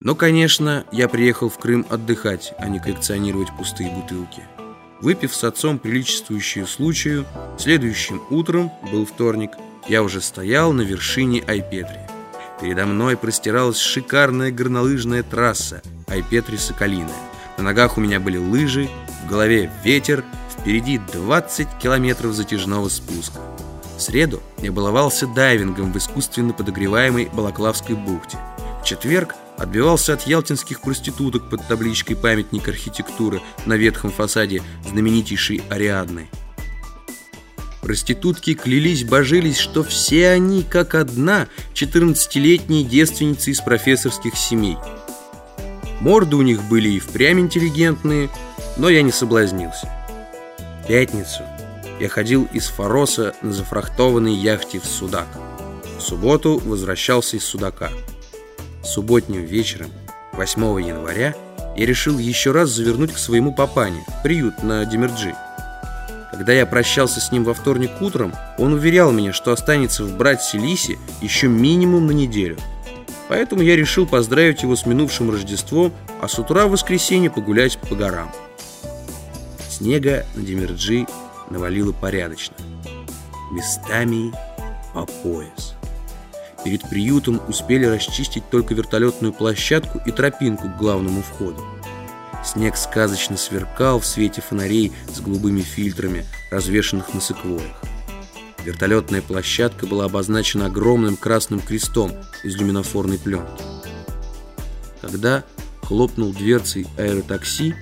Но, конечно, я приехал в Крым отдыхать, а не коллекционировать пустые бутылки. Выпив с отцом приличествующую случаю, следующим утром, был вторник, я уже стоял на вершине Айпетри. Передо мной простиралась шикарная горнолыжная трасса Айпетри-Соколиная. На ногах у меня были лыжи, в голове ветер, впереди 20 километров затяжного спуска. В среду я баловался дайвингом в искусственно подогреваемой Балаклавской бухте. В четверг отбивался от ялтинских проституток под табличкой «Памятник архитектуры» на ветхом фасаде знаменитейшей Ариадны. Проститутки клялись, божились, что все они, как одна, 14-летние девственницы из профессорских семей. Морды у них были и впрямь интеллигентные, но я не соблазнился. Пятницу я ходил из Фароса на зафрахтованной яхте в Судак. В субботу возвращался из Судака. Субботним вечером, 8 января, я решил еще раз завернуть к своему папане, приют на Демерджи. Когда я прощался с ним во вторник утром, он уверял меня, что останется в Брат-Селисе еще минимум на неделю. Поэтому я решил поздравить его с минувшим Рождеством, а с утра в воскресенье погулять по горам. Снега на Демерджи навалило порядочно. Местами по пояс. Перед приютом успели расчистить только вертолетную площадку и тропинку к главному входу. Снег сказочно сверкал в свете фонарей с голубыми фильтрами, развешанных на секвоях. Вертолетная площадка была обозначена огромным красным крестом из люминофорной пленки. Когда хлопнул дверцей аэротакси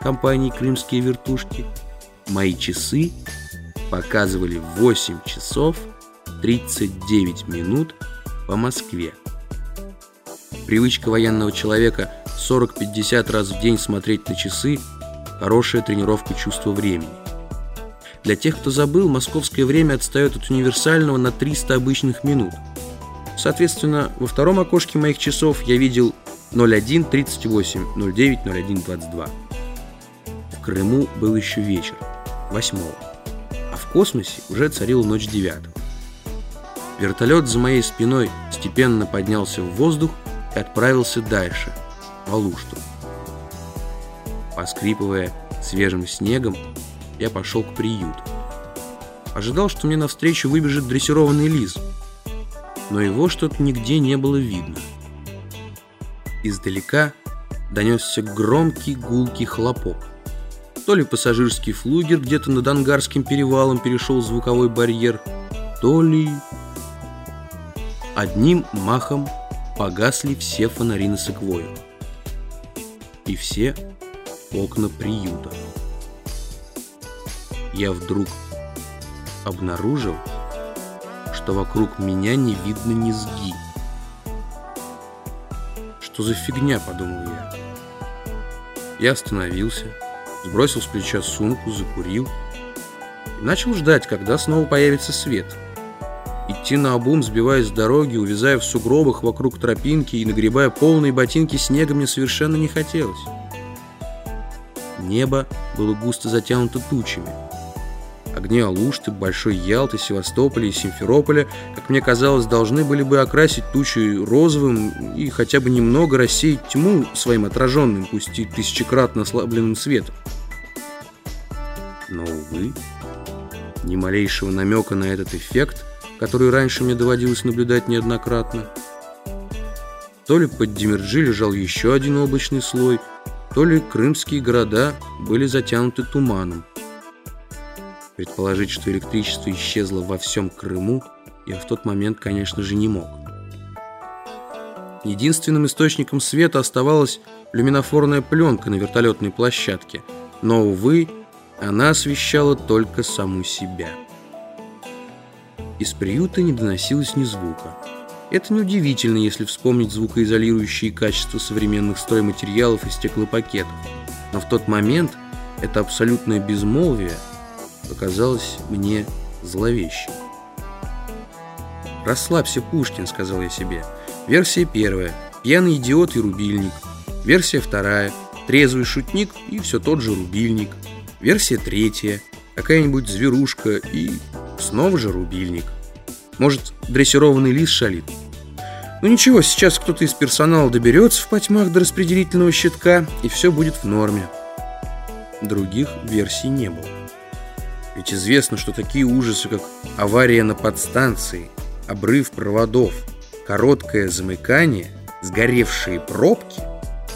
компании «Крымские вертушки», мои часы показывали 8 часов 39 минут по Москве. Привычка военного человека 40-50 раз в день смотреть на часы – хорошая тренировка чувства времени. Для тех, кто забыл, московское время отстает от универсального на 300 обычных минут. Соответственно, во втором окошке моих часов я видел 01.38, 09, 01.22. В Крыму был еще вечер, 8 а в космосе уже царила ночь 9 Вертолет за моей спиной степенно поднялся в воздух и отправился дальше, в Алушту. Поскрипывая свежим снегом, я пошел к приюту. Ожидал, что мне навстречу выбежит дрессированный лис, но его что-то нигде не было видно. Издалека донесся громкий гулкий хлопок. То ли пассажирский флугер где-то над Ангарским перевалом перешел звуковой барьер, то ли... Одним махом погасли все фонари на секвою. И все окна приюта. Я вдруг обнаружил, что вокруг меня не видно низги. Что за фигня, подумал я. Я остановился, сбросил с плеча сумку, закурил и начал ждать, когда снова появится свет – Идти на обум, сбиваясь с дороги, увязая в сугробах вокруг тропинки и нагребая полные ботинки снега, мне совершенно не хотелось. Небо было густо затянуто тучами. Огни Алушты, Большой Ялты, Севастополя и Симферополя, как мне казалось, должны были бы окрасить тучи розовым и хотя бы немного рассеять тьму своим отраженным, пусть и тысячекратно ослабленным светом. Но, увы, ни малейшего намека на этот эффект – которую раньше мне доводилось наблюдать неоднократно. То ли под Демерджи лежал еще один облачный слой, то ли крымские города были затянуты туманом. Предположить, что электричество исчезло во всем Крыму, я в тот момент, конечно же, не мог. Единственным источником света оставалась люминофорная пленка на вертолетной площадке, но, увы, она освещала только саму себя. Из приюта не доносилось ни звука. Это неудивительно, если вспомнить звукоизолирующие качества современных стройматериалов и стеклопакетов. Но в тот момент это абсолютное безмолвие показалось мне зловещим. «Расслабься, Пушкин», — сказал я себе. Версия первая — пьяный идиот и рубильник. Версия вторая — трезвый шутник и все тот же рубильник. Версия третья — какая-нибудь зверушка и Снова же рубильник. Может, дрессированный лис шалит? Ну ничего, сейчас кто-то из персонала доберется в потьмах до распределительного щитка, и все будет в норме. Других версий не было. Ведь известно, что такие ужасы, как авария на подстанции, обрыв проводов, короткое замыкание, сгоревшие пробки,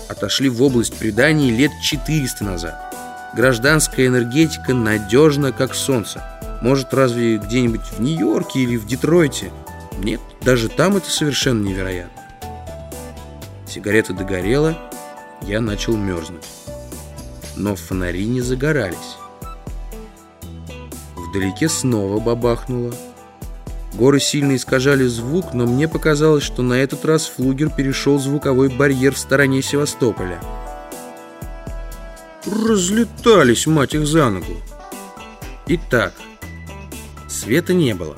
отошли в область преданий лет 400 назад. Гражданская энергетика надежна, как солнце. Может, разве где-нибудь в Нью-Йорке или в Детройте? Нет, даже там это совершенно невероятно. Сигарета догорела, я начал мерзнуть. Но фонари не загорались. Вдалеке снова бабахнуло. Горы сильно искажали звук, но мне показалось, что на этот раз флугер перешел звуковой барьер в стороне Севастополя. Разлетались, мать их, за ногу. Итак, света не было.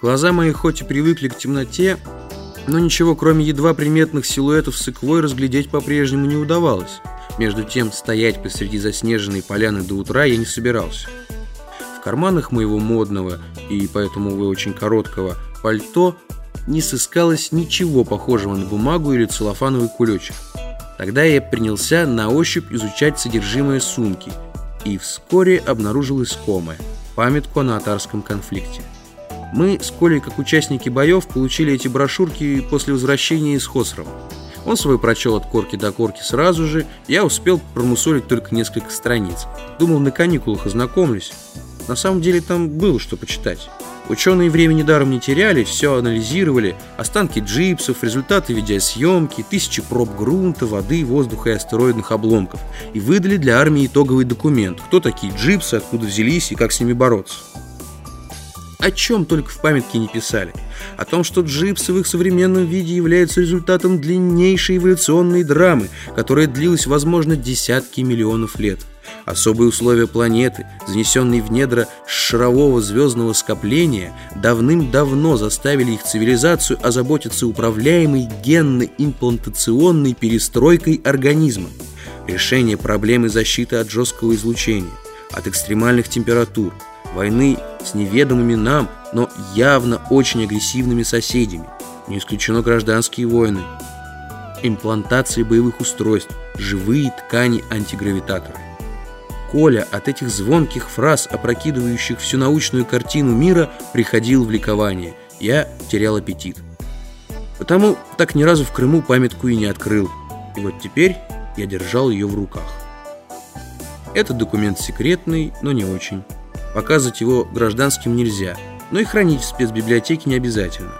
Глаза мои хоть и привыкли к темноте, но ничего, кроме едва приметных силуэтов с иквой, разглядеть по-прежнему не удавалось. Между тем, стоять посреди заснеженной поляны до утра я не собирался. В карманах моего модного и поэтому, увы, очень короткого пальто не сыскалось ничего похожего на бумагу или целлофановый кулечек. Тогда я принялся на ощупь изучать содержимое сумки и вскоре обнаружил искомое – памятку о натарском конфликте. Мы с Колей, как участники боев, получили эти брошюрки после возвращения из Хосрова. Он свой прочел от корки до корки сразу же, я успел промусолить только несколько страниц. Думал, на каникулах ознакомлюсь. На самом деле там было что почитать. Ученые времени даром не теряли, все анализировали, останки джипсов, результаты видеосъемки, тысячи проб грунта, воды, воздуха и астероидных обломков. И выдали для армии итоговый документ, кто такие джипсы, откуда взялись и как с ними бороться. О чем только в памятке не писали. О том, что джипсы в их современном виде являются результатом длиннейшей эволюционной драмы, которая длилась, возможно, десятки миллионов лет. Особые условия планеты, занесенные в недра шарового звездного скопления, давным-давно заставили их цивилизацию озаботиться управляемой генно-имплантационной перестройкой организма. Решение проблемы защиты от жесткого излучения, от экстремальных температур, войны с неведомыми нам, но явно очень агрессивными соседями. Не исключено гражданские войны. Имплантации боевых устройств, живые ткани антигравитаторы. Коля от этих звонких фраз, опрокидывающих всю научную картину мира, приходил в ликование. Я терял аппетит. Потому так ни разу в Крыму памятку и не открыл. И вот теперь я держал ее в руках. Этот документ секретный, но не очень. Показывать его гражданским нельзя, но и хранить в спецбиблиотеке не обязательно.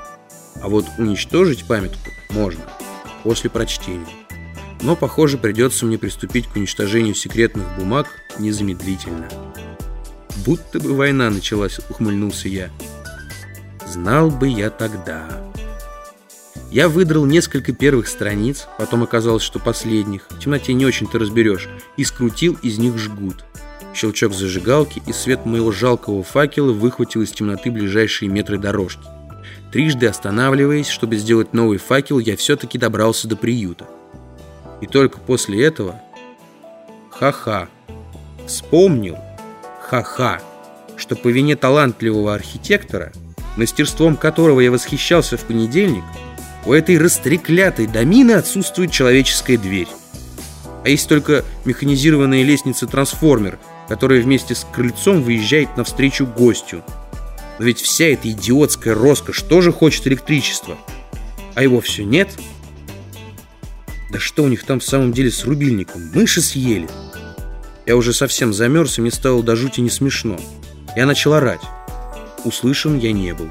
А вот уничтожить памятку можно после прочтения. Но, похоже, придется мне приступить к уничтожению секретных бумаг незамедлительно. Будто бы война началась, ухмыльнулся я. Знал бы я тогда. Я выдрал несколько первых страниц, потом оказалось, что последних, в темноте не очень-то разберешь, и скрутил из них жгут. Щелчок зажигалки, и свет моего жалкого факела выхватил из темноты ближайшие метры дорожки. Трижды останавливаясь, чтобы сделать новый факел, я все-таки добрался до приюта. И только после этого... Ха-ха. Вспомнил, ха-ха, что по вине талантливого архитектора, мастерством которого я восхищался в понедельник, у этой растреклятой домины отсутствует человеческая дверь. А есть только механизированная лестница-трансформер, которая вместе с крыльцом выезжает навстречу гостю. Но ведь вся эта идиотская роскошь тоже хочет электричества. А его все нет. Да что у них там в самом деле с рубильником? Мыши съели. Я уже совсем замерз, и мне стало до жути не смешно. Я начал орать. Услышан я не был.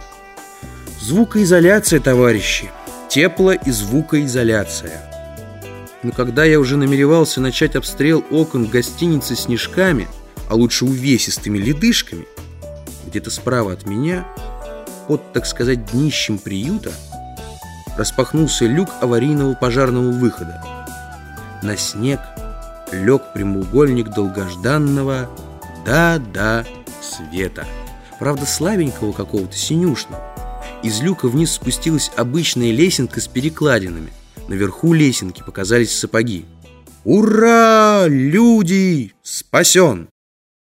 Звукоизоляция, товарищи. Тепло и звукоизоляция. Но когда я уже намеревался начать обстрел окон гостиницы снежками, а лучше увесистыми ледышками, где-то справа от меня, под, так сказать, днищем приюта, распахнулся люк аварийного пожарного выхода. На снег лег прямоугольник долгожданного «да-да» света. Правда, слабенького какого-то, синюшного. Из люка вниз спустилась обычная лесенка с перекладинами. Наверху лесенки показались сапоги. «Ура! Люди! Спасен!»